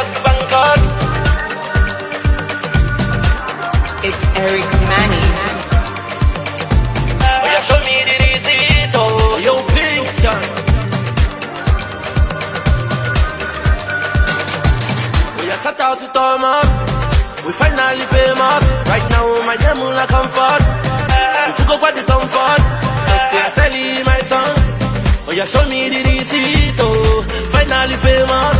Bangkok, Bangkok. To Thomas. We finally famous. Right now, my Jamula comfort. If you go by the comfort, I'll say I sell my son. Oh, you show me the receipt, oh, finally famous.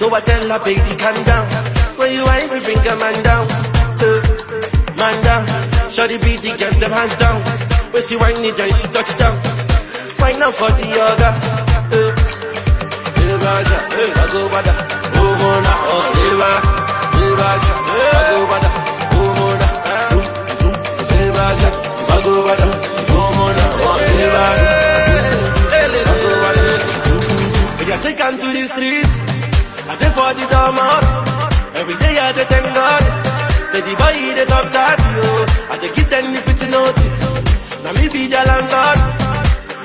so I tell her baby calm down, when you ain't we bring a man down, uh, man down, Shorty beat the girls them hands down, when she whine it then she touch down, right now for the other, uh, take on to the streets, Every day I dey thank God, say the boy chat, yo, I give them the notice, now me be landlord,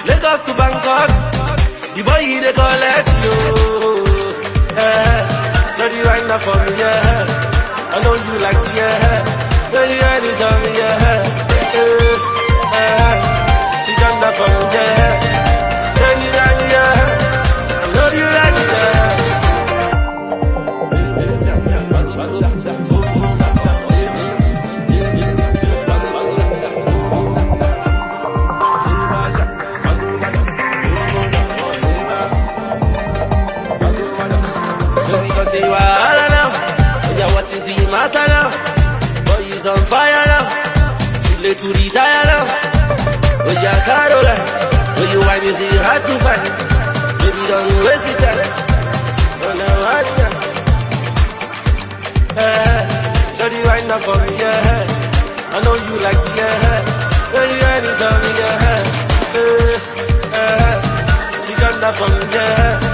Lagos to Bangkok, the boy yo. Eh, so the for me, yeah. I know you like yeah. When you heard it on me, yeah. Cause you now. Yeah, what is the matter now? Boy, is on fire now. Too late to retire now. Oh, yeah, Caroline. When you wipe, you see hard to find. Baby, don't waste your time. Oh, no, hard now. So the wind up for me, yeah. I know you like it, yeah. When you it on me, yeah. Eh, eh, she done that for me,